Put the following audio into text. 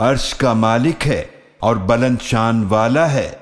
अर्श का मालिक है और बलंद शान वाला है।